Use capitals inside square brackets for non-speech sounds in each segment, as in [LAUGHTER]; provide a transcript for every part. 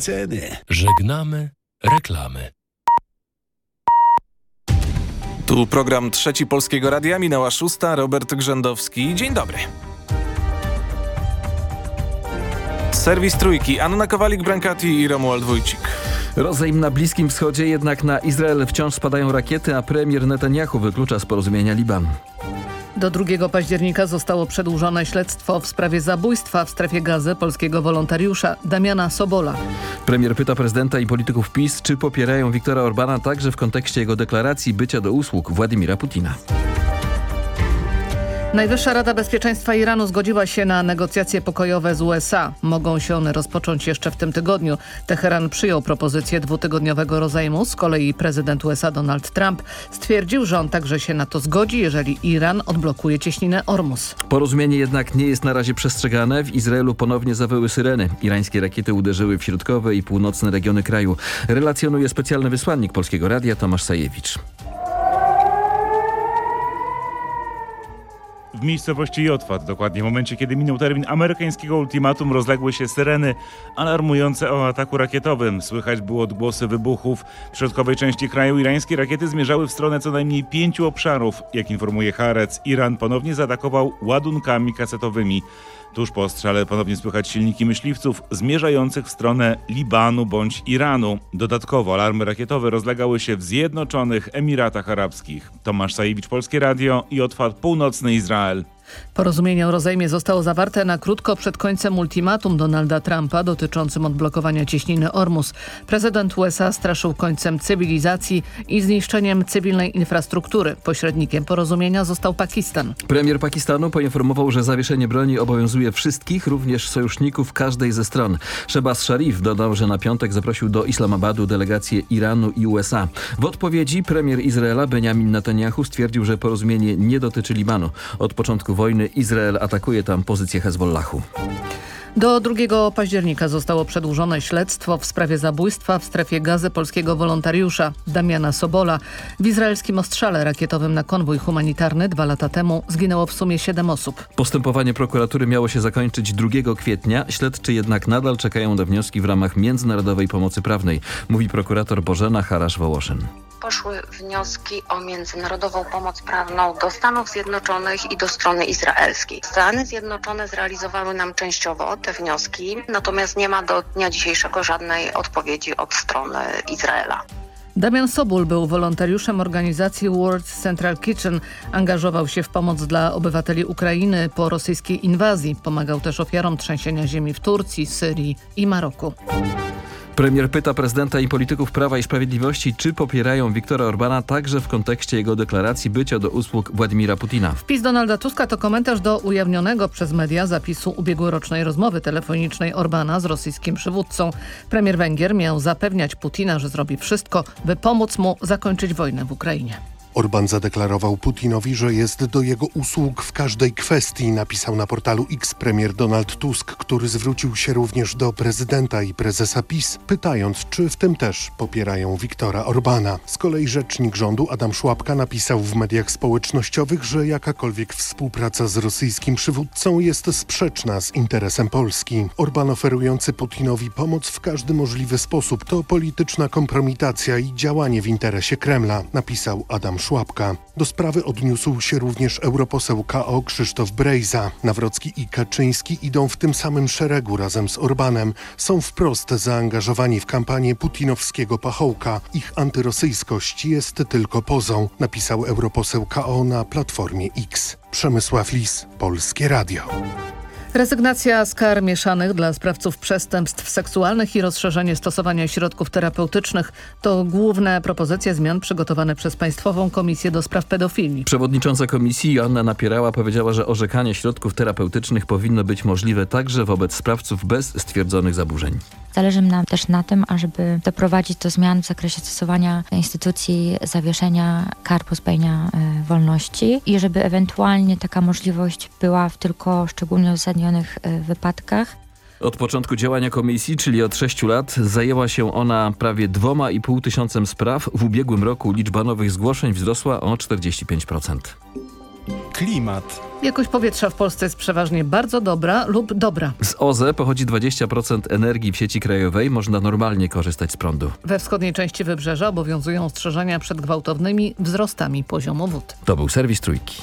ceny. Żegnamy reklamy. Tu program Trzeci Polskiego Radia, minęła szósta, Robert Grzędowski. Dzień dobry. Serwis Trójki, Anna Kowalik-Brankati i Romuald Wójcik. Rozejm na Bliskim Wschodzie, jednak na Izrael wciąż spadają rakiety, a premier Netanyahu wyklucza z porozumienia Liban. Do 2 października zostało przedłużone śledztwo w sprawie zabójstwa w strefie gazy polskiego wolontariusza Damiana Sobola. Premier pyta prezydenta i polityków PiS, czy popierają Viktora Orbana także w kontekście jego deklaracji bycia do usług Władimira Putina. Najwyższa Rada Bezpieczeństwa Iranu zgodziła się na negocjacje pokojowe z USA. Mogą się one rozpocząć jeszcze w tym tygodniu. Teheran przyjął propozycję dwutygodniowego rozejmu. Z kolei prezydent USA Donald Trump stwierdził, że on także się na to zgodzi, jeżeli Iran odblokuje cieśninę Ormus. Porozumienie jednak nie jest na razie przestrzegane. W Izraelu ponownie zawyły syreny. Irańskie rakiety uderzyły w środkowe i północne regiony kraju. Relacjonuje specjalny wysłannik Polskiego Radia Tomasz Sajewicz. W miejscowości Jotwat, dokładnie w momencie, kiedy minął termin amerykańskiego ultimatum, rozległy się syreny alarmujące o ataku rakietowym. Słychać było odgłosy wybuchów. W środkowej części kraju irańskie rakiety zmierzały w stronę co najmniej pięciu obszarów. Jak informuje Harec, Iran ponownie zaatakował ładunkami kasetowymi. Tuż po ostrzale ponownie słychać silniki myśliwców zmierzających w stronę Libanu bądź Iranu. Dodatkowo alarmy rakietowe rozlegały się w Zjednoczonych Emiratach Arabskich. Tomasz Sajewicz, Polskie Radio i otwarł północny Izrael. Porozumienie o rozejmie zostało zawarte na krótko przed końcem ultimatum Donalda Trumpa dotyczącym odblokowania cieśniny Ormus. Prezydent USA straszył końcem cywilizacji i zniszczeniem cywilnej infrastruktury. Pośrednikiem porozumienia został Pakistan. Premier Pakistanu poinformował, że zawieszenie broni obowiązuje wszystkich, również sojuszników każdej ze stron. Shebaz Sharif dodał, że na piątek zaprosił do Islamabadu delegację Iranu i USA. W odpowiedzi premier Izraela Benjamin Netanyahu stwierdził, że porozumienie nie dotyczy Libanu. Od początku wojny Izrael atakuje tam pozycję Hezbollahu. Do 2 października zostało przedłużone śledztwo w sprawie zabójstwa w strefie gazy polskiego wolontariusza Damiana Sobola. W izraelskim ostrzale rakietowym na konwój humanitarny dwa lata temu zginęło w sumie siedem osób. Postępowanie prokuratury miało się zakończyć 2 kwietnia. Śledczy jednak nadal czekają na wnioski w ramach międzynarodowej pomocy prawnej, mówi prokurator Bożena Harasz-Wołoszyn poszły wnioski o międzynarodową pomoc prawną do Stanów Zjednoczonych i do strony izraelskiej. Stany Zjednoczone zrealizowały nam częściowo te wnioski, natomiast nie ma do dnia dzisiejszego żadnej odpowiedzi od strony Izraela. Damian Sobul był wolontariuszem organizacji World Central Kitchen. Angażował się w pomoc dla obywateli Ukrainy po rosyjskiej inwazji. Pomagał też ofiarom trzęsienia ziemi w Turcji, Syrii i Maroku. Premier pyta prezydenta i polityków Prawa i Sprawiedliwości, czy popierają Viktora Orbana także w kontekście jego deklaracji bycia do usług Władimira Putina. Wpis Donalda Tuska to komentarz do ujawnionego przez media zapisu ubiegłorocznej rozmowy telefonicznej Orbana z rosyjskim przywódcą. Premier Węgier miał zapewniać Putina, że zrobi wszystko, by pomóc mu zakończyć wojnę w Ukrainie. Orban zadeklarował Putinowi, że jest do jego usług w każdej kwestii, napisał na portalu X premier Donald Tusk, który zwrócił się również do prezydenta i prezesa PiS, pytając, czy w tym też popierają Viktora Orbana. Z kolei rzecznik rządu Adam Szłapka napisał w mediach społecznościowych, że jakakolwiek współpraca z rosyjskim przywódcą jest sprzeczna z interesem Polski. Orban oferujący Putinowi pomoc w każdy możliwy sposób to polityczna kompromitacja i działanie w interesie Kremla, napisał Adam Szłapka. Do sprawy odniósł się również europoseł KO Krzysztof Brejza. Nawrocki i Kaczyński idą w tym samym szeregu razem z Orbanem. Są wprost zaangażowani w kampanię putinowskiego pachołka. Ich antyrosyjskość jest tylko pozą, napisał europoseł KO na Platformie X. Przemysław Lis, Polskie Radio. Rezygnacja z kar mieszanych dla sprawców przestępstw seksualnych i rozszerzenie stosowania środków terapeutycznych to główne propozycje zmian przygotowane przez Państwową Komisję do Spraw Pedofilii. Przewodnicząca komisji Joanna Napierała powiedziała, że orzekanie środków terapeutycznych powinno być możliwe także wobec sprawców bez stwierdzonych zaburzeń. Zależy nam też na tym, ażeby doprowadzić do zmian w zakresie stosowania instytucji zawieszenia kar pozbawienia e, wolności i żeby ewentualnie taka możliwość była w tylko szczególnie uzasadnionych e, wypadkach. Od początku działania komisji, czyli od 6 lat, zajęła się ona prawie 2,5 tysiącem spraw. W ubiegłym roku liczba nowych zgłoszeń wzrosła o 45%. Klimat. Jakość powietrza w Polsce jest przeważnie bardzo dobra lub dobra. Z OZE pochodzi 20% energii w sieci krajowej. Można normalnie korzystać z prądu. We wschodniej części wybrzeża obowiązują ostrzeżenia przed gwałtownymi wzrostami poziomu wód. To był serwis Trójki.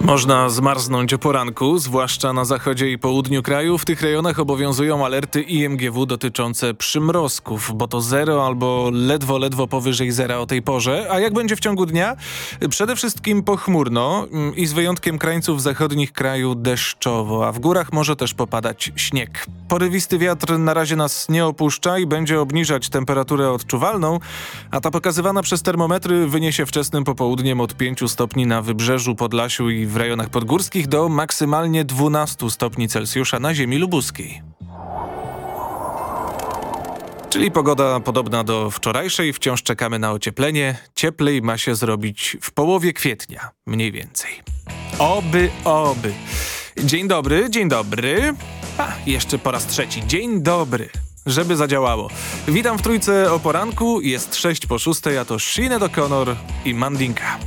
Można zmarznąć o poranku, zwłaszcza na zachodzie i południu kraju. W tych rejonach obowiązują alerty IMGW dotyczące przymrozków, bo to zero albo ledwo, ledwo powyżej zera o tej porze. A jak będzie w ciągu dnia? Przede wszystkim pochmurno i z wyjątkiem krańców zachodnich kraju deszczowo, a w górach może też popadać śnieg. Porywisty wiatr na razie nas nie opuszcza i będzie obniżać temperaturę odczuwalną, a ta pokazywana przez termometry wyniesie wczesnym popołudniem od 5 stopni na wybrzeżu Podlasiu i w rejonach podgórskich do maksymalnie 12 stopni Celsjusza na ziemi lubuskiej. Czyli pogoda podobna do wczorajszej, wciąż czekamy na ocieplenie. Cieplej ma się zrobić w połowie kwietnia, mniej więcej. Oby, oby. Dzień dobry, dzień dobry. A, jeszcze po raz trzeci. Dzień dobry. Żeby zadziałało. Witam w trójce o poranku. Jest 6 po 6, a to Sinead O'Connor i Mandinka.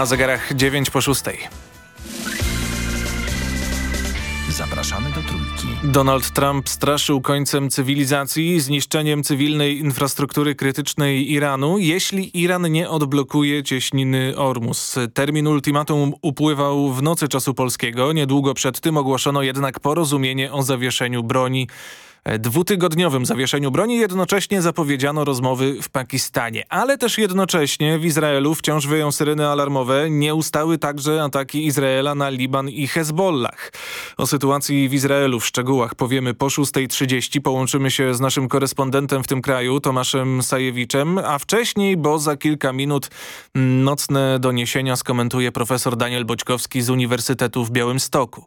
Na zegarach 9 po 6. Zapraszamy do Trójki. Donald Trump straszył końcem cywilizacji, zniszczeniem cywilnej infrastruktury krytycznej Iranu, jeśli Iran nie odblokuje cieśniny Ormus. Termin ultimatum upływał w nocy czasu polskiego. Niedługo przed tym ogłoszono jednak porozumienie o zawieszeniu broni dwutygodniowym zawieszeniu broni jednocześnie zapowiedziano rozmowy w Pakistanie. Ale też jednocześnie w Izraelu wciąż wyją syreny alarmowe. Nie ustały także ataki Izraela na Liban i Hezbollah. O sytuacji w Izraelu w szczegółach powiemy po 6.30. Połączymy się z naszym korespondentem w tym kraju, Tomaszem Sajewiczem, a wcześniej, bo za kilka minut nocne doniesienia skomentuje profesor Daniel Boćkowski z Uniwersytetu w Białymstoku.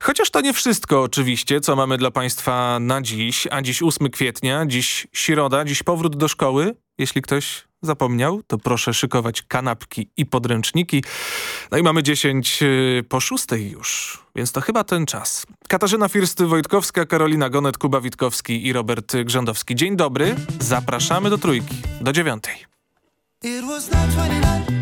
Chociaż to nie wszystko oczywiście, co mamy dla Państwa na dziś, a dziś 8 kwietnia, dziś środa, dziś powrót do szkoły. Jeśli ktoś zapomniał, to proszę szykować kanapki i podręczniki. No i mamy 10 po 6 już, więc to chyba ten czas. Katarzyna Firsty-Wojtkowska, Karolina Gonet, Kuba Witkowski i Robert Grzędowski. Dzień dobry, zapraszamy do Trójki, do dziewiątej. It was 929,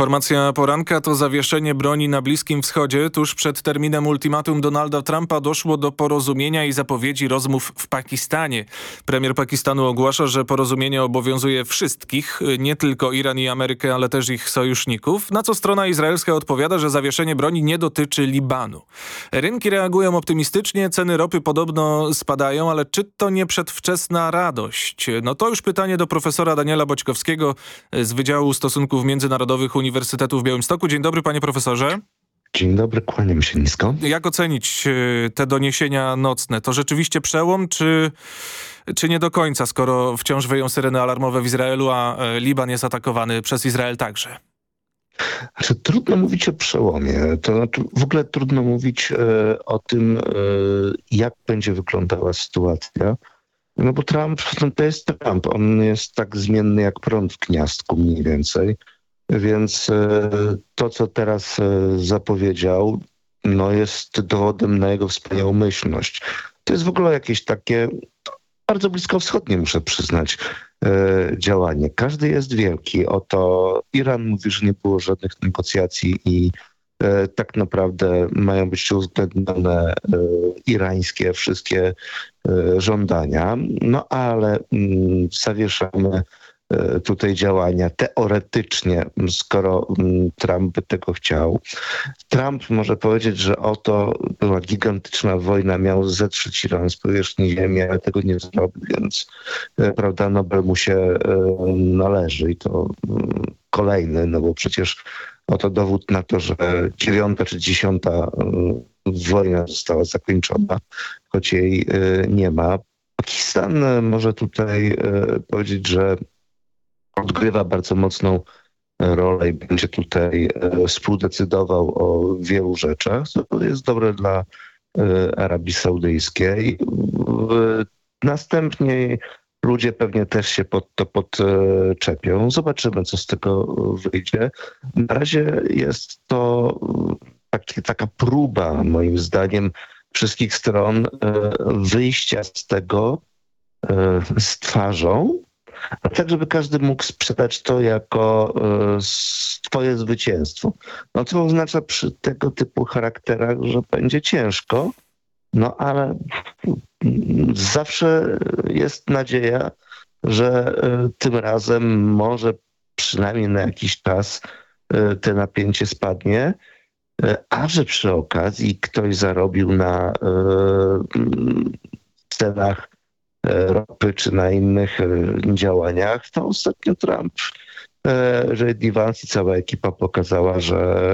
Informacja poranka to zawieszenie broni na Bliskim Wschodzie. Tuż przed terminem ultimatum Donalda Trumpa doszło do porozumienia i zapowiedzi rozmów w Pakistanie. Premier Pakistanu ogłasza, że porozumienie obowiązuje wszystkich, nie tylko Iran i Amerykę, ale też ich sojuszników, na co strona izraelska odpowiada, że zawieszenie broni nie dotyczy Libanu. Rynki reagują optymistycznie, ceny ropy podobno spadają, ale czy to nie przedwczesna radość? No to już pytanie do profesora Daniela Boćkowskiego z Wydziału Stosunków Międzynarodowych Uniwersytetu w Białymstoku. Dzień dobry panie profesorze. Dzień dobry, kłaniam się nisko. Jak ocenić e, te doniesienia nocne? To rzeczywiście przełom, czy, czy nie do końca, skoro wciąż wyją syreny alarmowe w Izraelu, a e, Liban jest atakowany przez Izrael także? Znaczy, trudno mówić o przełomie. To znaczy, w ogóle trudno mówić e, o tym, e, jak będzie wyglądała sytuacja No bo Trump, to jest Trump. On jest tak zmienny jak prąd w gniazdku mniej więcej. Więc e, to, co teraz e, zapowiedział, no jest dowodem na jego wspaniałomyślność. To jest w ogóle jakieś takie bardzo bliskowschodnie, muszę przyznać, e, działanie. Każdy jest wielki. Oto Iran mówi, że nie było żadnych negocjacji i tak naprawdę mają być uwzględnione irańskie wszystkie żądania. No ale mm, zawieszamy tutaj działania teoretycznie, skoro Trump by tego chciał. Trump może powiedzieć, że oto była gigantyczna wojna, miał zetrzeć Iran z powierzchni ziemi, ale tego nie zrobił, więc e, prawda, Nobel mu się e, należy i to kolejny, no bo przecież oto dowód na to, że dziewiąta czy dziesiąta e, wojna została zakończona, choć jej e, nie ma. Pakistan e, może tutaj e, powiedzieć, że odgrywa bardzo mocną rolę i będzie tutaj e, współdecydował o wielu rzeczach, co jest dobre dla e, Arabii Saudyjskiej. Następnie ludzie pewnie też się pod to podczepią. Zobaczymy, co z tego wyjdzie. Na razie jest to taki, taka próba, moim zdaniem, wszystkich stron e, wyjścia z tego e, z twarzą, tak, żeby każdy mógł sprzedać to jako e, swoje zwycięstwo. No co oznacza przy tego typu charakterach, że będzie ciężko, no ale mm, zawsze jest nadzieja, że e, tym razem może przynajmniej na jakiś czas e, te napięcie spadnie, a że przy okazji ktoś zarobił na cenach ropy czy na innych e, działaniach, to ostatnio Trump, e, że Vance i cała ekipa pokazała, że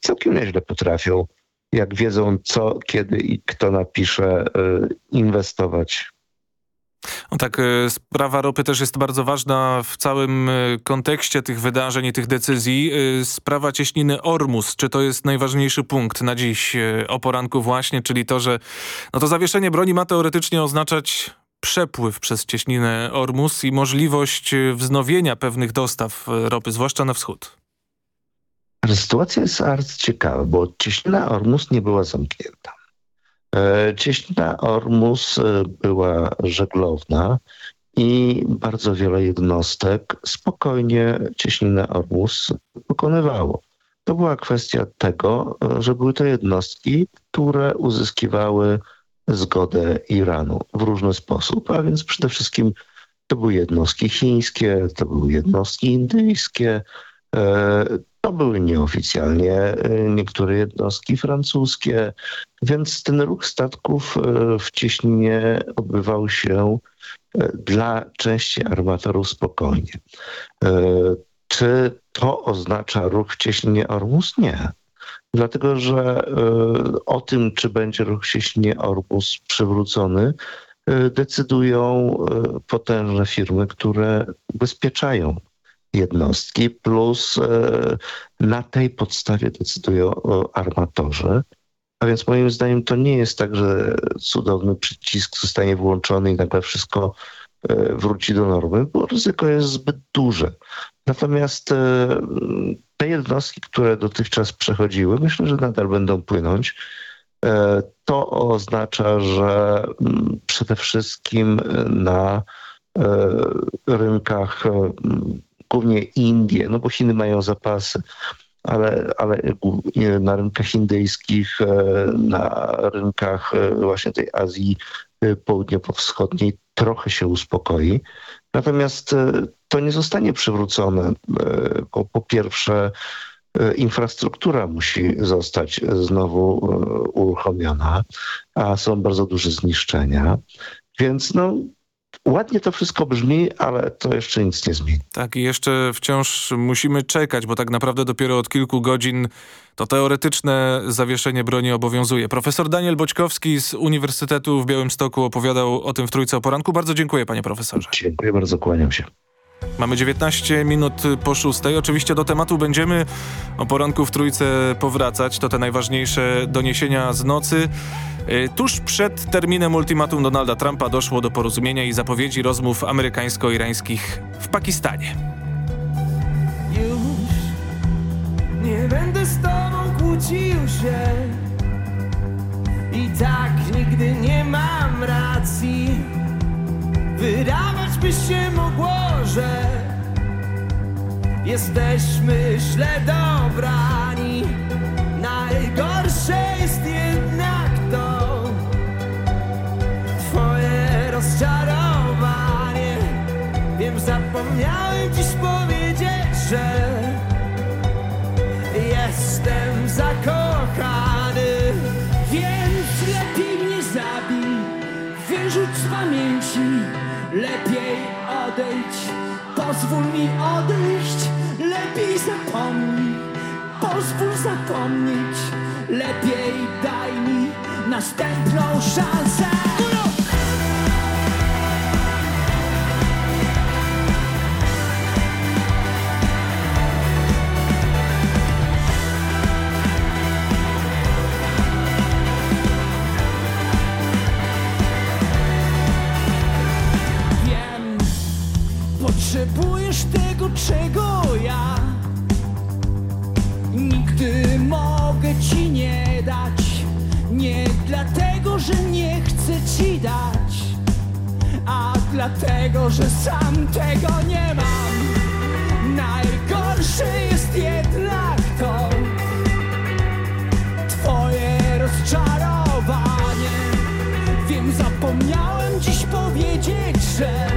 całkiem nieźle potrafią, jak wiedzą co, kiedy i kto napisze, e, inwestować. No tak, e, sprawa ropy też jest bardzo ważna w całym e, kontekście tych wydarzeń i tych decyzji. E, Sprawa cieśniny Ormus, czy to jest najważniejszy punkt na dziś e, o poranku właśnie, czyli to, że no to zawieszenie broni ma teoretycznie oznaczać przepływ przez cieśninę Ormus i możliwość e, wznowienia pewnych dostaw e, ropy, zwłaszcza na wschód. Sytuacja jest bardzo ciekawa, bo cieśnina Ormus nie była zamknięta. E, Cieśnina Ormus była żeglowna i bardzo wiele jednostek spokojnie cieśninę Ormus pokonywało. To była kwestia tego, że były to jednostki, które uzyskiwały zgodę Iranu w różny sposób, a więc przede wszystkim to były jednostki chińskie, to były jednostki indyjskie, e, to były nieoficjalnie e, niektóre jednostki francuskie, więc ten ruch statków e, w cieśninie odbywał się dla części armatorów spokojnie. Czy to oznacza ruch w cieśninie Ormus? Nie. Dlatego, że e, o tym, czy będzie ruch w cieśninie Ormus przywrócony, e, decydują e, potężne firmy, które ubezpieczają jednostki, plus na tej podstawie decydują armatorzy. A więc moim zdaniem to nie jest tak, że cudowny przycisk zostanie włączony i nagle wszystko wróci do normy, bo ryzyko jest zbyt duże. Natomiast te jednostki, które dotychczas przechodziły, myślę, że nadal będą płynąć. E, To oznacza, że mm, przede wszystkim na e, rynkach e, głównie Indie, no bo Chiny mają zapasy, ale, ale na rynkach indyjskich, e, na rynkach e, właśnie tej Azji e, Południowo-Wschodniej trochę się uspokoi. Natomiast e, to nie zostanie przywrócone, e, bo po pierwsze e, infrastruktura musi zostać znowu uruchomiona, a są bardzo duże zniszczenia. Więc no, ładnie to wszystko brzmi, ale to jeszcze nic nie zmieni. Tak, i jeszcze wciąż musimy czekać, bo tak naprawdę dopiero od kilku godzin to teoretyczne zawieszenie broni obowiązuje. Profesor Daniel Boćkowski z Uniwersytetu w Białymstoku opowiadał o tym w Trójce o Poranku. Bardzo dziękuję, panie profesorze. Dziękuję bardzo, kłaniam się. Mamy 19 minut po szóstej. Oczywiście do tematu będziemy o poranku w trójce powracać. To te najważniejsze doniesienia z nocy. Y, Tuż przed terminem ultimatum Donalda Trumpa doszło do porozumienia i zapowiedzi rozmów amerykańsko-irańskich w Pakistanie. Już nie będę z tobą kłócił się I tak nigdy nie mam racji Wydawać by się mogło, że Jesteśmy źle dobrani. Najgorsze jest jednak to Twoje rozczarowanie. Wiem, zapomniałem dziś powiedzieć, że Jestem zakochany lepiej odejdź, pozwól mi odejść, lepiej zapomnij, pozwól zapomnieć, lepiej daj mi następną szansę. Dlatego, że sam tego nie mam. Najgorsze jest jednak to Twoje rozczarowanie. Wiem, zapomniałem dziś powiedzieć, że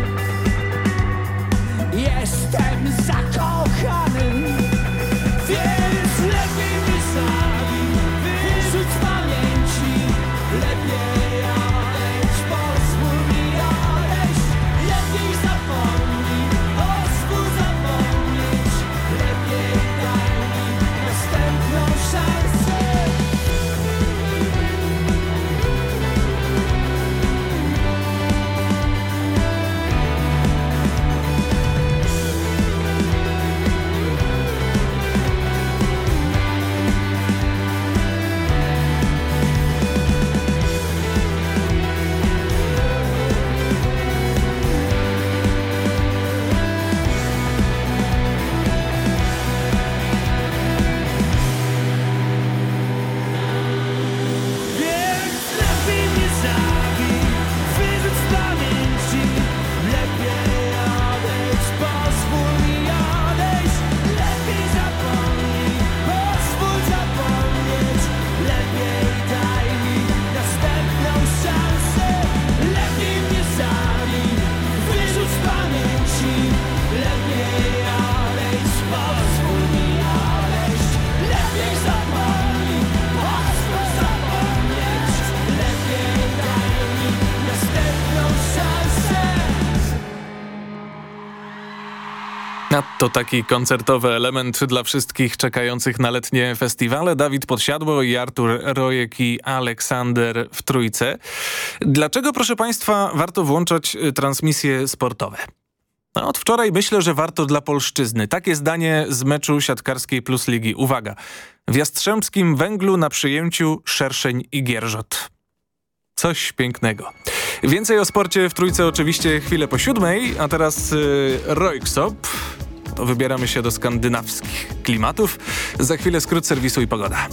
To taki koncertowy element dla wszystkich czekających na letnie festiwale. Dawid Podsiadło i Artur Rojek i Aleksander w Trójce. Dlaczego, proszę Państwa, warto włączać y, transmisje sportowe? No, od wczoraj myślę, że warto dla polszczyzny. Takie zdanie z meczu siatkarskiej Plus Ligi. Uwaga. W Jastrzębskim Węglu na przyjęciu Szerszeń i Gierżot. Coś pięknego. Więcej o sporcie w Trójce oczywiście chwilę po siódmej, a teraz yy, Rojksop. To wybieramy się do skandynawskich klimatów. Za chwilę skrót serwisu i pogoda.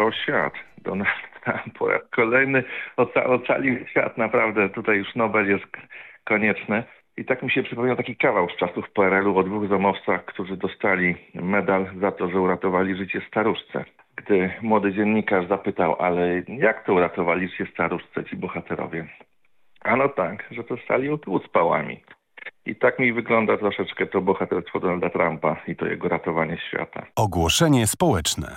Uratował świat. Donald [LAUGHS] Trump po raz kolejny oca- ocalił świat. Naprawdę tutaj już Nobel jest konieczny. I tak mi się przypomniał taki kawał z czasów PRL-u o dwóch zamowcach, którzy dostali medal za to, że uratowali życie staruszce. Gdy młody dziennikarz zapytał, ale jak to uratowali życie staruszce ci bohaterowie? Ano tak, że dostali utłód pałami. I tak mi wygląda troszeczkę to bohaterstwo Donalda Trumpa i to jego ratowanie świata. Ogłoszenie społeczne.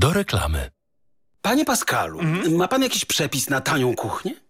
do reklamy. Panie Pascalu, ma pan jakiś przepis na tanią kuchnię?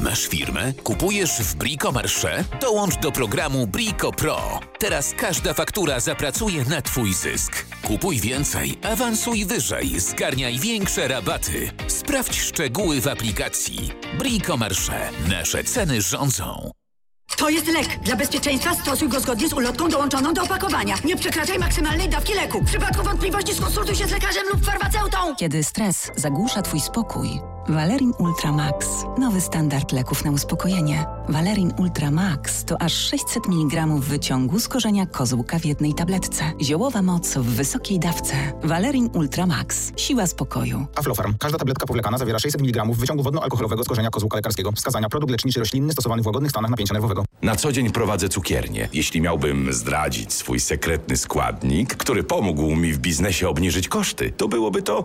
Masz firmę? Kupujesz w Bricomarché? Dołącz do programu Brico Pro. Teraz każda faktura zapracuje na Twój zysk. Kupuj więcej, awansuj wyżej, zgarniaj większe rabaty. Sprawdź szczegóły w aplikacji. Bricomarché. Nasze ceny rządzą. To jest lek. Dla bezpieczeństwa stosuj go zgodnie z ulotką dołączoną do opakowania. Nie przekraczaj maksymalnej dawki leku. W przypadku wątpliwości skonsultuj się z lekarzem lub farmaceutą. Kiedy stres zagłusza Twój spokój, Valerin Ultra Max. Nowy standard leków na uspokojenie. Valerin Ultra Max to aż 600 mg wyciągu z korzenia kozłka w jednej tabletce. Ziołowa moc w wysokiej dawce. Valerin Ultra Max. Siła spokoju. Aflofarm. Każda tabletka powlekana zawiera 600 mg wyciągu wodno-alkoholowego z korzenia kozłka lekarskiego. Wskazania produkt leczniczy roślinny stosowany w łagodnych stanach napięcia nerwowego. Na co dzień prowadzę cukiernię. Jeśli miałbym zdradzić swój sekretny składnik, który pomógł mi w biznesie obniżyć koszty, to byłoby to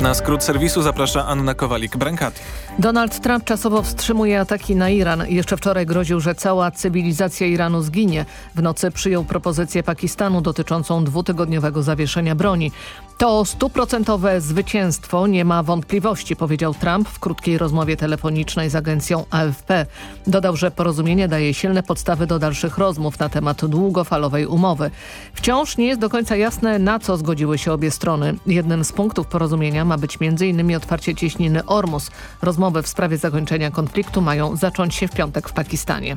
Na skrót serwisu zaprasza Anna Kowalik-Brankati. Donald Trump czasowo wstrzymuje ataki na Iran. Jeszcze wczoraj groził, że cała cywilizacja Iranu zginie. W nocy przyjął propozycję Pakistanu dotyczącą dwutygodniowego zawieszenia broni. To stuprocentowe zwycięstwo, nie ma wątpliwości, powiedział Trump w krótkiej rozmowie telefonicznej z agencją AFP. Dodał, że porozumienie daje silne podstawy do dalszych rozmów na temat długofalowej umowy. Wciąż nie jest do końca jasne, na co zgodziły się obie strony. Jednym z punktów porozumienia ma być m.in. otwarcie cieśniny Ormus. Rozmowy w sprawie zakończenia konfliktu mają zacząć się w piątek w Pakistanie.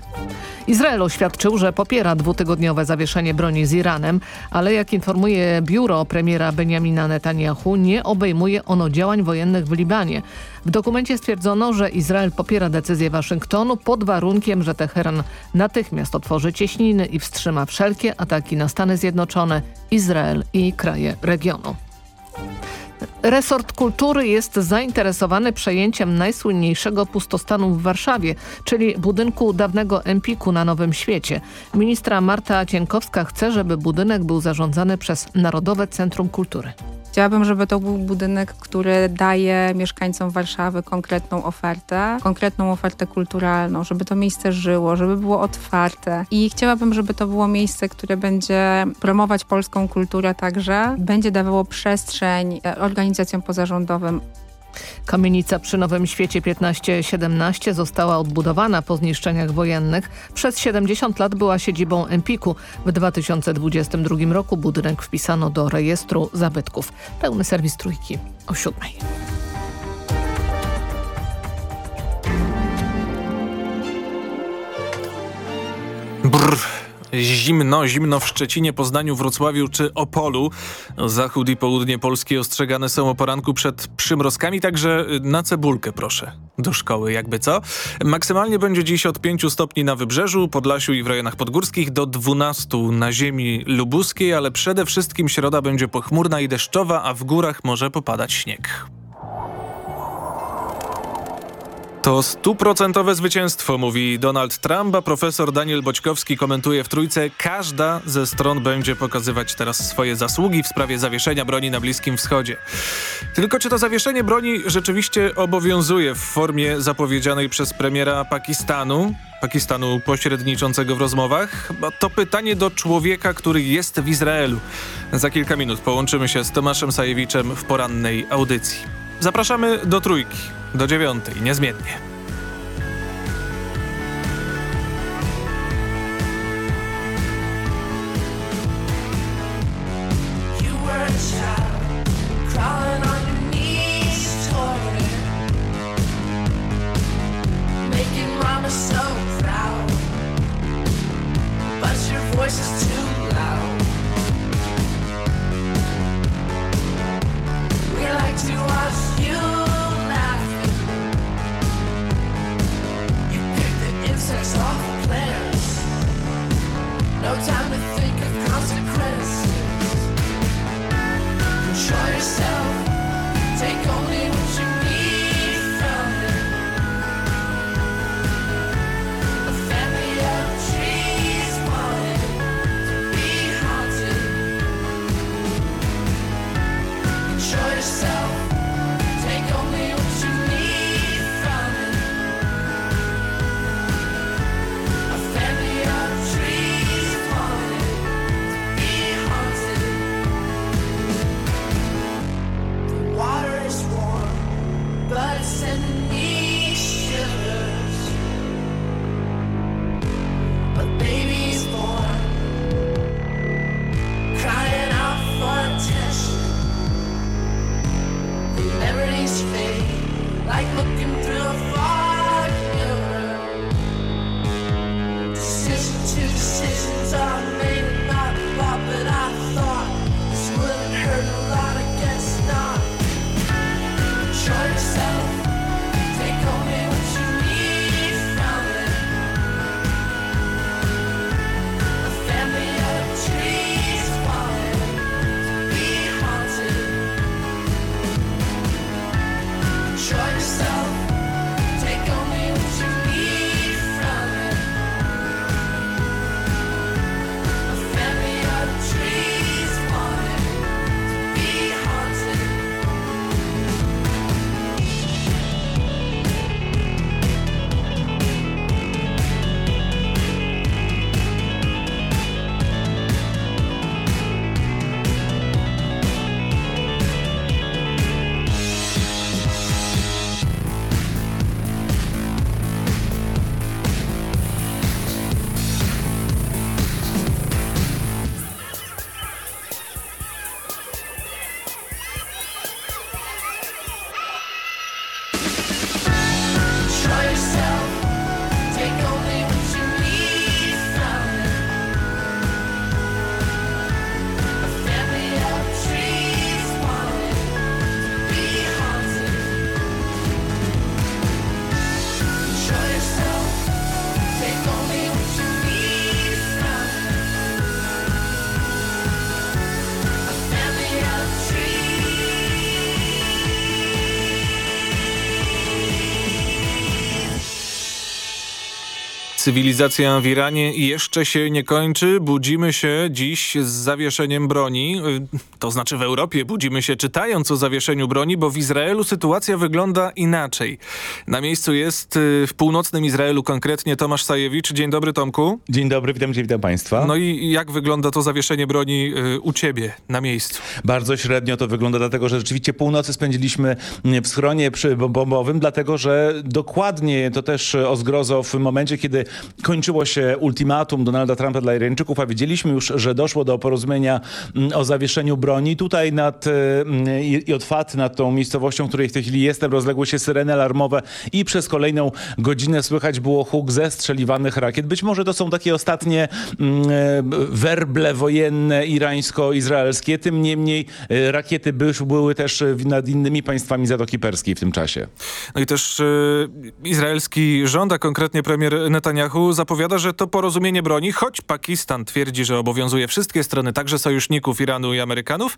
Izrael oświadczył, że popiera dwutygodniowe zawieszenie broni z Iranem, ale jak informuje biuro premiera Benjamina Netanyahu, nie obejmuje ono działań wojennych w Libanie. W dokumencie stwierdzono, że Izrael popiera decyzję Waszyngtonu pod warunkiem, że Teheran natychmiast otworzy cieśniny i wstrzyma wszelkie ataki na Stany Zjednoczone, Izrael i kraje regionu. Resort Kultury jest zainteresowany przejęciem najsłynniejszego pustostanu w Warszawie, czyli budynku dawnego Empiku na Nowym Świecie. Ministra Marta Cienkowska chce, żeby budynek był zarządzany przez Narodowe Centrum Kultury. Chciałabym, żeby to był budynek, który daje mieszkańcom Warszawy konkretną ofertę, konkretną ofertę kulturalną, żeby to miejsce żyło, żeby było otwarte. I chciałabym, żeby to było miejsce, które będzie promować polską kulturę także, będzie dawało przestrzeń e, organizacjom pozarządowym, Kamienica przy Nowym Świecie 1517 została odbudowana po zniszczeniach wojennych. Przez 70 lat była siedzibą Empiku. W 2022 roku budynek wpisano do rejestru zabytków. Pełny serwis trójki o siódmej. Zimno, zimno w Szczecinie, Poznaniu, Wrocławiu czy Opolu. Zachód i południe Polski ostrzegane są o poranku przed przymrozkami, także na cebulkę proszę. Do szkoły jakby co. Maksymalnie będzie dziś od 5 stopni na Wybrzeżu, Podlasiu i w rejonach podgórskich do 12 na ziemi lubuskiej, ale przede wszystkim środa będzie pochmurna i deszczowa, a w górach może popadać śnieg. To stuprocentowe zwycięstwo, mówi Donald Trump, a profesor Daniel Boćkowski komentuje w trójce. Każda ze stron będzie pokazywać teraz swoje zasługi w sprawie zawieszenia broni na Bliskim Wschodzie. Tylko czy to zawieszenie broni rzeczywiście obowiązuje w formie zapowiedzianej przez premiera Pakistanu? Pakistanu pośredniczącego w rozmowach? To pytanie do człowieka, który jest w Izraelu. Za kilka minut połączymy się z Tomaszem Sajewiczem w porannej audycji. Zapraszamy do trójki, do dziewiątej, niezmiennie. off. No time Cywilizacja w Iranie jeszcze się nie kończy. Budzimy się dziś z zawieszeniem broni. Y, To znaczy w Europie budzimy się czytając o zawieszeniu broni, bo w Izraelu sytuacja wygląda inaczej. Na miejscu jest y, w północnym Izraelu konkretnie Tomasz Sajewicz. Dzień dobry Tomku. Dzień dobry, witam cię, witam państwa. No i jak wygląda to zawieszenie broni y, u ciebie na miejscu? Bardzo średnio to wygląda, dlatego że rzeczywiście północy spędziliśmy w schronie bombowym, dlatego że dokładnie to też o zgrozo w momencie, kiedy kończyło się ultimatum Donalda Trumpa dla Irańczyków, a wiedzieliśmy już, że doszło do porozumienia mm, o zawieszeniu broni. Tutaj nad mm, i od Fat, nad tą miejscowością, w której w tej chwili jestem, rozległy się syreny alarmowe i przez kolejną godzinę słychać było huk zestrzeliwanych rakiet. Być może to są takie ostatnie mm, e, werble wojenne irańsko-izraelskie. Tym niemniej e, rakiety były, też e, nad innymi państwami Zatoki Perskiej w tym czasie. No i też y, izraelski rząd, a konkretnie premier Netanyahu zapowiada, że to porozumienie broni, choć Pakistan twierdzi, że obowiązuje wszystkie strony, także sojuszników Iranu i Amerykanów,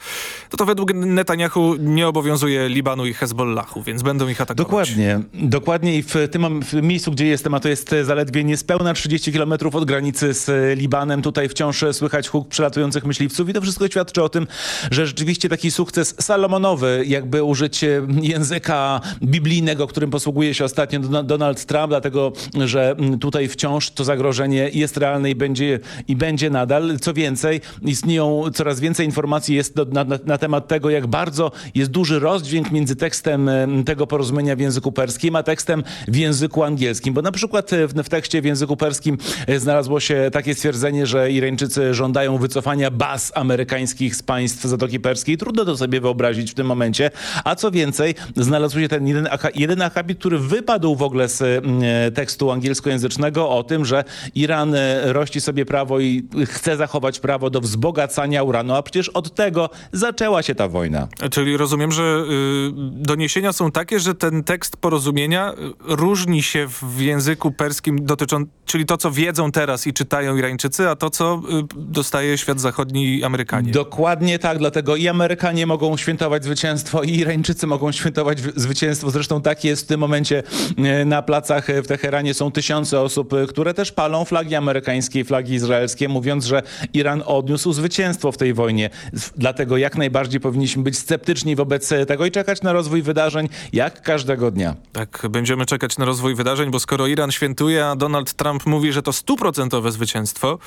to to według Netanyahu nie obowiązuje Libanu i Hezbollahu, więc będą ich atakować. Dokładnie. Dokładnie i w tym w miejscu, gdzie jestem, a to jest zaledwie niespełna 30 kilometrów od granicy z Libanem, tutaj wciąż słychać huk przelatujących myśliwców i to wszystko świadczy o tym, że rzeczywiście taki sukces salomonowy, jakby użyć języka biblijnego, którym posługuje się ostatnio Don- Donald Trump, dlatego, że tutaj wciąż to zagrożenie jest realne i będzie, i będzie nadal. Co więcej, istnieją coraz więcej informacji jest do, na, na, temat tego, jak bardzo jest duży rozdźwięk między tekstem em, tego porozumienia w języku perskim, a tekstem w języku angielskim. Bo na przykład e, w, w tekście w języku perskim e, znalazło się takie stwierdzenie, że Irańczycy żądają wycofania baz amerykańskich z państw Zatoki Perskiej. Trudno to sobie wyobrazić w tym momencie. A co więcej, znalazł się ten jeden, jeden akapit, który wypadł w ogóle z e, tekstu angielskojęzycznego o tym, że Iran e, rości sobie prawo i chce zachować prawo do wzbogacania uranu, a przecież od tego zaczęła się ta wojna. Czyli rozumiem, że y, doniesienia są takie, że ten tekst porozumienia y, różni się w języku perskim dotyczą, czyli to, co wiedzą teraz i czytają Irańczycy, a to, co y, dostaje świat zachodni i Amerykanie. Dokładnie tak, dlatego i Amerykanie mogą świętować zwycięstwo, i Irańczycy mogą świętować zwycięstwo. Zresztą tak jest w tym momencie na placach w Teheranie. Są tysiące osób, które też palą flagi amerykańskie i flagi izraelskie, mówiąc, że Iran odniósł zwycięstwo w tej wojnie. Dlatego jak najbardziej powinniśmy być sceptyczni wobec e, tego i czekać na rozwój wydarzeń jak każdego dnia. Tak, będziemy czekać na rozwój wydarzeń, bo skoro Iran świętuje, a Donald Trump mówi, że to stuprocentowe zwycięstwo,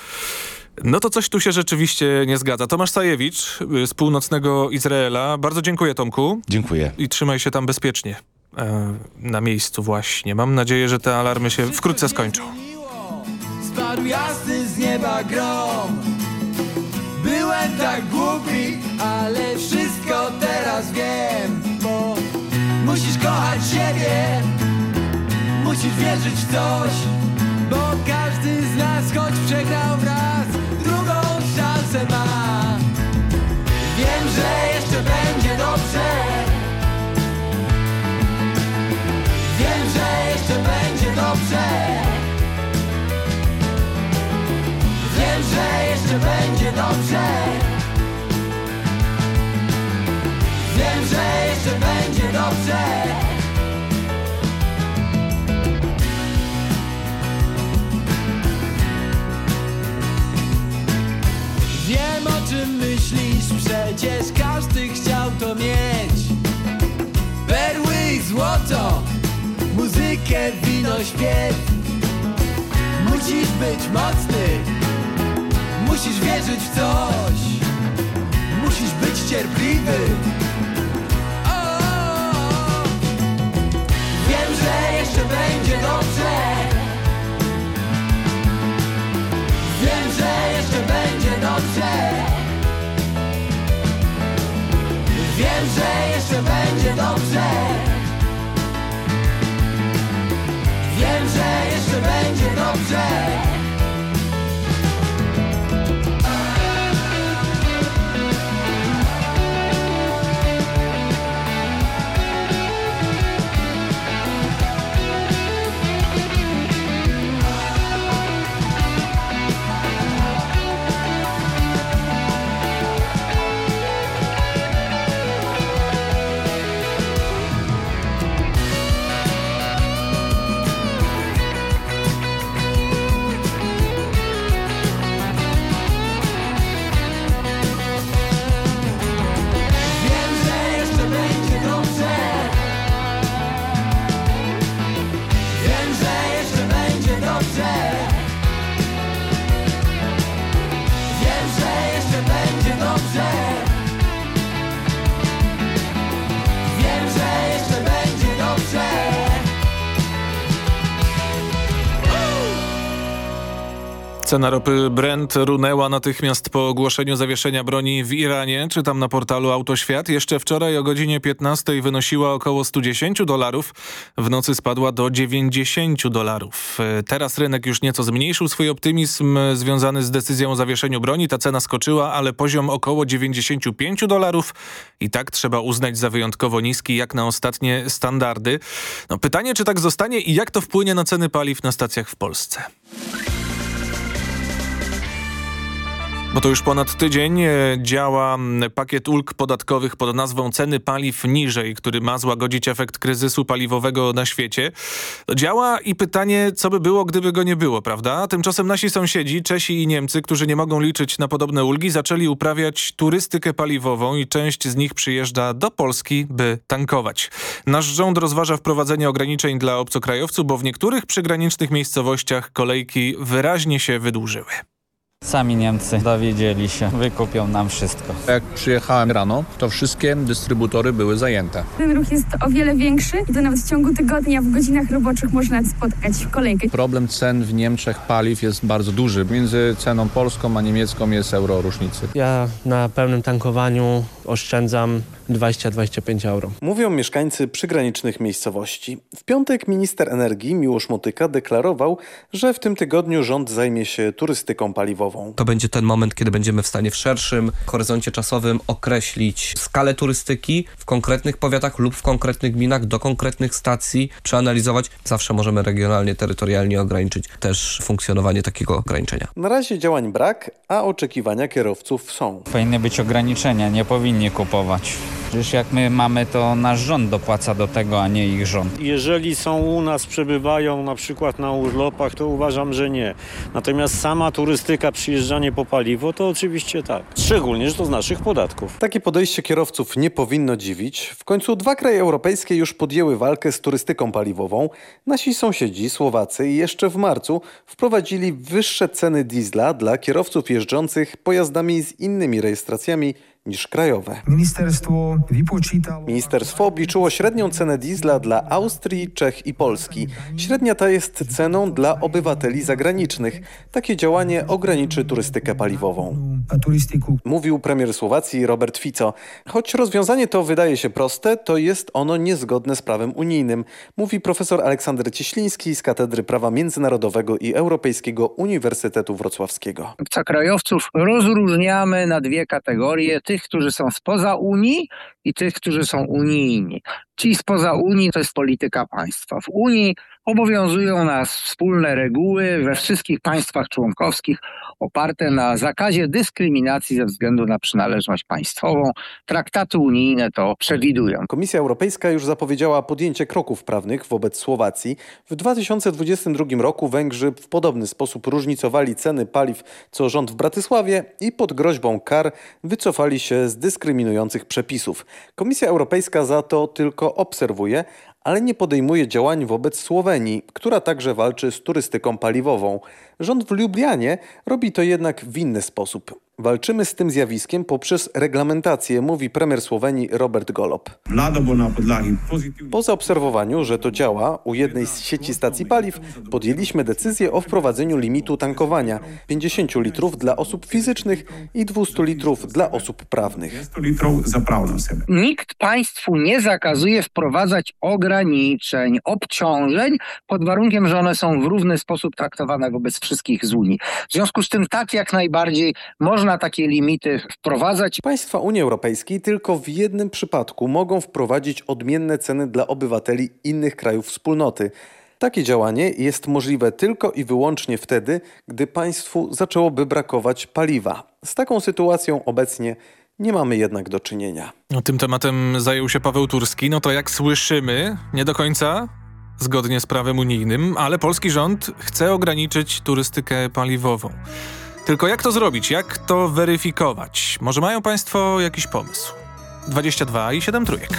no to coś tu się rzeczywiście nie zgadza. Tomasz Sajewicz y, z północnego Izraela. Bardzo dziękuję, Tomku. Dziękuję. I trzymaj się tam bezpiecznie. E, na miejscu właśnie. Mam nadzieję, że te alarmy się wkrótce skończą. Spadł jasny z nieba grom. Byłem tak głupi, ale wszystko teraz wiem Bo musisz kochać siebie. Musisz wierzyć w coś Bo każdy z nas, choć przegrał raz Drugą szansę ma. Wiem, że jeszcze będzie dobrze będzie dobrze. Wiem, że jeszcze będzie dobrze. Wiem, że jeszcze będzie dobrze. Wiem o czym myślisz, przecież każdy chciał to mieć. Perły i złoto, muzykę, wino, śpiew. Musisz być mocny, musisz wierzyć w coś. Musisz być cierpliwy. O, o, o. Wiem, że jeszcze będzie dobrze. Wiem, że jeszcze będzie dobrze. Wiem, że jeszcze będzie dobrze Wiem, że jeszcze będzie dobrze Cena ropy Brent runęła natychmiast po ogłoszeniu zawieszenia broni w Iranie, czytam na portalu Autoświat. Jeszcze wczoraj o godzinie 15 wynosiła około 110 dolarów, w nocy spadła do 90 dolarów. E, Teraz rynek już nieco zmniejszył swój optymizm e, związany z decyzją o zawieszeniu broni. Ta cena skoczyła, ale poziom około 95 dolarów i tak trzeba uznać za wyjątkowo niski jak na ostatnie standardy. No, pytanie, czy tak zostanie i jak to wpłynie na ceny paliw na stacjach w Polsce? Bo to już ponad tydzień e, działa pakiet ulg podatkowych pod nazwą ceny paliw niżej, który ma złagodzić efekt kryzysu paliwowego na świecie. Działa i pytanie, co by było, gdyby go nie było, prawda? Tymczasem nasi sąsiedzi, Czesi i Niemcy, którzy nie mogą liczyć na podobne ulgi, zaczęli uprawiać turystykę paliwową i część z nich przyjeżdża do Polski, by tankować. Nasz rząd rozważa wprowadzenie ograniczeń dla obcokrajowców, bo w niektórych przygranicznych miejscowościach kolejki wyraźnie się wydłużyły. Sami Niemcy dowiedzieli się, wykupią nam wszystko. Jak przyjechałem rano, to wszystkie dystrybutory były zajęte. Ten ruch jest o wiele większy i to nawet w ciągu tygodnia w godzinach roboczych można spotkać kolejkę. Problem cen w Niemczech paliw jest bardzo duży. Między ceną polską a niemiecką jest euro różnicy. Ja na pełnym tankowaniu oszczędzam 20-25 euro. Mówią mieszkańcy przygranicznych miejscowości. W piątek minister energii Miłosz Motyka deklarował, że w tym tygodniu rząd zajmie się turystyką paliwową. To będzie ten moment, kiedy będziemy w stanie w szerszym horyzoncie czasowym określić skalę turystyki w konkretnych powiatach lub w konkretnych gminach do konkretnych stacji, przeanalizować. Zawsze możemy regionalnie, terytorialnie ograniczyć też funkcjonowanie takiego ograniczenia. Na razie działań brak, a oczekiwania kierowców są. Powinny być ograniczenia, nie powinni kupować. Przecież jak my mamy, to nasz rząd dopłaca do tego, a nie ich rząd. Jeżeli są u nas, przebywają na przykład na urlopach, to uważam, że nie. Natomiast sama turystyka, przyjeżdżanie po paliwo, to oczywiście tak. Szczególnie, że to z naszych podatków. Takie podejście kierowców nie powinno dziwić. W końcu dwa kraje europejskie już podjęły walkę z turystyką paliwową. Nasi sąsiedzi, Słowacy, jeszcze w marcu wprowadzili wyższe ceny diesla dla kierowców jeżdżących pojazdami z innymi rejestracjami niż krajowe. Ministerstwo obliczyło średnią cenę diesla dla Austrii, Czech i Polski. Średnia ta jest ceną dla obywateli zagranicznych. Takie działanie ograniczy turystykę paliwową. Mówił premier Słowacji Robert Fico. Choć rozwiązanie to wydaje się proste, to jest ono niezgodne z prawem unijnym, mówi profesor Aleksander Cieśliński z Katedry Prawa Międzynarodowego i Europejskiego Uniwersytetu Wrocławskiego. Obcokrajowców rozróżniamy na dwie kategorie. Tych, którzy są spoza Unii i tych, którzy są unijni. Ci spoza Unii to jest polityka państwa. W Unii obowiązują nas wspólne reguły we wszystkich państwach członkowskich oparte na zakazie dyskryminacji ze względu na przynależność państwową. Traktaty unijne to przewidują. Komisja Europejska już zapowiedziała podjęcie kroków prawnych wobec Słowacji. W 2022 roku Węgrzy w podobny sposób różnicowali ceny paliw co rząd w Bratysławie i pod groźbą kar wycofali się z dyskryminujących przepisów. Komisja Europejska za to tylko obserwuje, ale nie podejmuje działań wobec Słowenii, która także walczy z turystyką paliwową. Rząd w Lublianie robi to jednak w inny sposób. Walczymy z tym zjawiskiem poprzez reglamentację, mówi premier Słowenii Robert Golob. Po zaobserwowaniu, że to działa, u jednej z sieci stacji paliw podjęliśmy decyzję o wprowadzeniu limitu tankowania 50 litrów dla osób fizycznych i 200 litrów dla osób prawnych. Nikt państwu nie zakazuje wprowadzać ograniczeń, obciążeń pod warunkiem, że one są w równy sposób traktowane wobec wszystkich z Unii. W związku z tym tak jak najbardziej można takie limity wprowadzać. Państwa Unii Europejskiej tylko w jednym przypadku mogą wprowadzić odmienne ceny dla obywateli innych krajów wspólnoty. Takie działanie jest możliwe tylko i wyłącznie wtedy, gdy państwu zaczęłoby brakować paliwa. Z taką sytuacją obecnie nie mamy jednak do czynienia. No, tym tematem zajął się Paweł Turski. No to jak słyszymy, nie do końca zgodnie z prawem unijnym, ale polski rząd chce ograniczyć turystykę paliwową. Tylko jak to zrobić? Jak to weryfikować? Może mają Państwo jakiś pomysł? 22 i 7 trójek.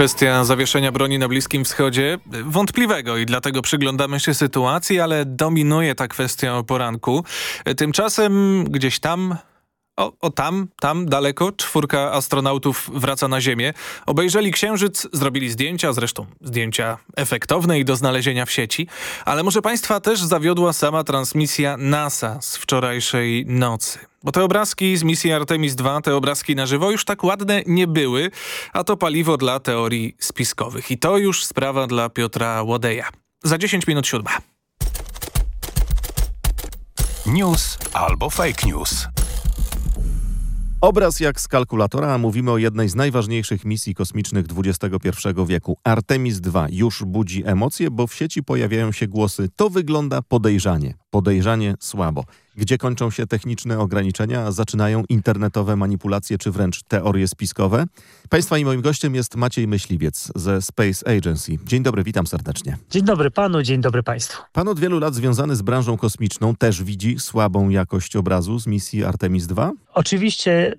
Kwestia zawieszenia broni na Bliskim Wschodzie wątpliwego i dlatego przyglądamy się sytuacji, ale dominuje ta kwestia o poranku. Tymczasem gdzieś tam o, o tam, tam daleko czwórka astronautów wraca na Ziemię. Obejrzeli Księżyc, zrobili zdjęcia, zresztą zdjęcia efektowne i do znalezienia w sieci. Ale może Państwa też zawiodła sama transmisja NASA z wczorajszej nocy. Bo te obrazki z misji Artemis II, te obrazki na żywo już tak ładne nie były, a to paliwo dla teorii spiskowych. I to już sprawa dla Piotra Łodeja. Za 10 minut siódma. News albo fake news. Obraz jak z kalkulatora, a mówimy o jednej z najważniejszych misji kosmicznych XXI wieku. Artemis II już budzi emocje, bo w sieci pojawiają się głosy to wygląda podejrzanie, podejrzanie słabo. Gdzie kończą się techniczne ograniczenia, a zaczynają internetowe manipulacje czy wręcz teorie spiskowe? Państwa i moim gościem jest Maciej Myśliwiec ze Space Agency. Dzień dobry, witam serdecznie. Dzień dobry panu, dzień dobry państwu. Pan od wielu lat związany z branżą kosmiczną też widzi słabą jakość obrazu z misji Artemis II? Oczywiście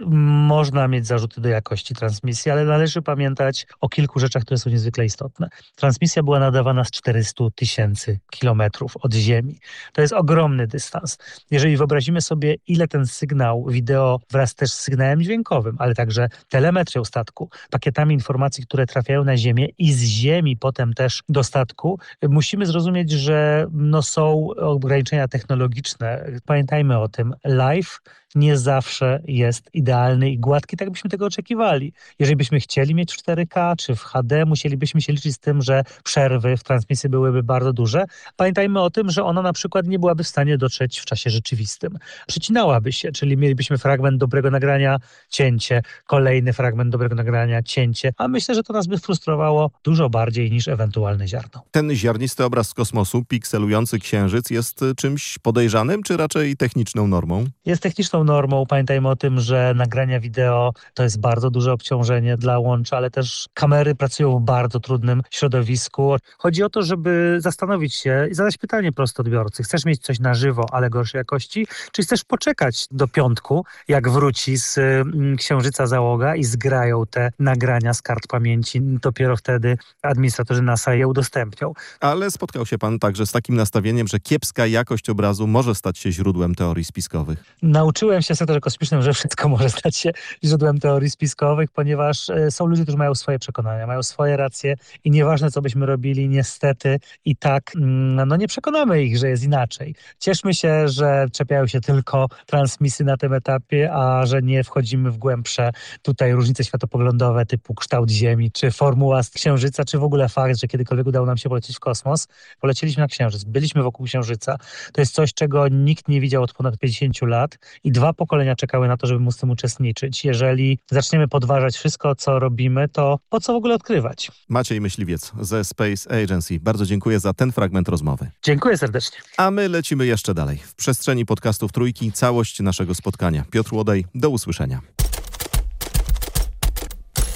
można mieć zarzuty do jakości transmisji, ale należy pamiętać o kilku rzeczach, które są niezwykle istotne. Transmisja była nadawana z 400 tysięcy kilometrów od Ziemi. To jest ogromny dystans. Jeżeli wyobrazimy sobie, ile ten sygnał wideo wraz też z sygnałem dźwiękowym, ale także telemetrią statku, pakietami informacji, które trafiają na Ziemię i z Ziemi potem też do statku, musimy zrozumieć, że no, są ograniczenia technologiczne. Pamiętajmy o tym. Live nie zawsze jest idealny i gładki, tak byśmy tego oczekiwali. Jeżeli byśmy chcieli mieć w 4K czy w HD, musielibyśmy się liczyć z tym, że przerwy w transmisji byłyby bardzo duże. Pamiętajmy o tym, że ona na przykład nie byłaby w stanie dotrzeć w czasie rzeczywistym. Przecinałaby się, czyli mielibyśmy fragment dobrego nagrania, cięcie, kolejny fragment dobrego nagrania, cięcie, a myślę, że to nas by frustrowało dużo bardziej niż ewentualne ziarno. Ten ziarnisty obraz z kosmosu, pikselujący księżyc, jest czymś podejrzanym, czy raczej techniczną normą? Jest techniczną normą. Pamiętajmy o tym, że nagrania wideo to jest bardzo duże obciążenie dla łącza, ale też kamery pracują w bardzo trudnym środowisku. Chodzi o to, żeby zastanowić się i zadać pytanie prosto odbiorcy. Chcesz mieć coś na żywo, ale gorszej jakości, czy chcesz poczekać do piątku, jak wróci z mm, księżyca załoga i zgrają te nagrania z kart pamięci. Dopiero wtedy administratorzy NASA je udostępnią. Ale spotkał się pan także z takim nastawieniem, że kiepska jakość obrazu może stać się źródłem teorii spiskowych. Nauczyłem się w sektorze kosmicznym, że wszystko może stać się źródłem teorii spiskowych, ponieważ e, są ludzie, którzy mają swoje przekonania, mają swoje racje i nieważne, co byśmy robili, niestety i tak mm, no nie przekonamy ich, że jest inaczej. Cieszmy się, że czepiają się tylko transmisji na tym etapie, a że nie wchodzimy w głębsze tutaj różnice światopoglądowe typu kształt Ziemi, czy formuła z Księżyca, czy w ogóle fakt, że kiedykolwiek udało nam się polecieć w kosmos. Polecieliśmy na Księżyc, byliśmy wokół Księżyca. To jest coś, czego nikt nie widział od ponad 50 lat i dwa pokolenia czekały na to, żeby móc w tym uczestniczyć. Jeżeli zaczniemy podważać wszystko, co robimy, to po co w ogóle odkrywać? Maciej Myśliwiec ze Space Agency. Bardzo dziękuję za ten fragment rozmowy. Dziękuję serdecznie. A my lecimy jeszcze dalej. W przestrzeni podcastów Trójki całość naszego spotkania. Piotr Łodej, do usłyszenia.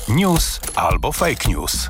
News albo fake news.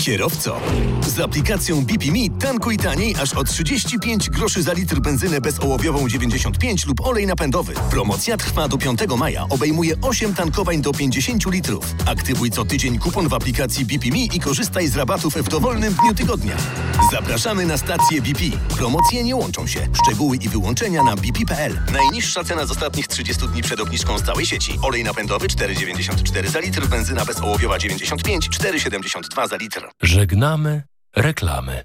Kierowco, z aplikacją BPMe tankuj taniej aż o 35 groszy za litr benzynę bezołowiową 95 lub olej napędowy. Promocja trwa do 5 maja. Obejmuje 8 tankowań do 50 litrów. Aktywuj co tydzień kupon w aplikacji BPMe i korzystaj z rabatów w dowolnym dniu tygodnia. Zapraszamy na stację BP. Promocje nie łączą się. Szczegóły i wyłączenia na bp.pl. Najniższa cena z ostatnich 30 dni przed obniżką z całej sieci. Olej napędowy 4,94 za litr, benzyna bezołowiowa 95, 4,72 za litr. Żegnamy reklamy.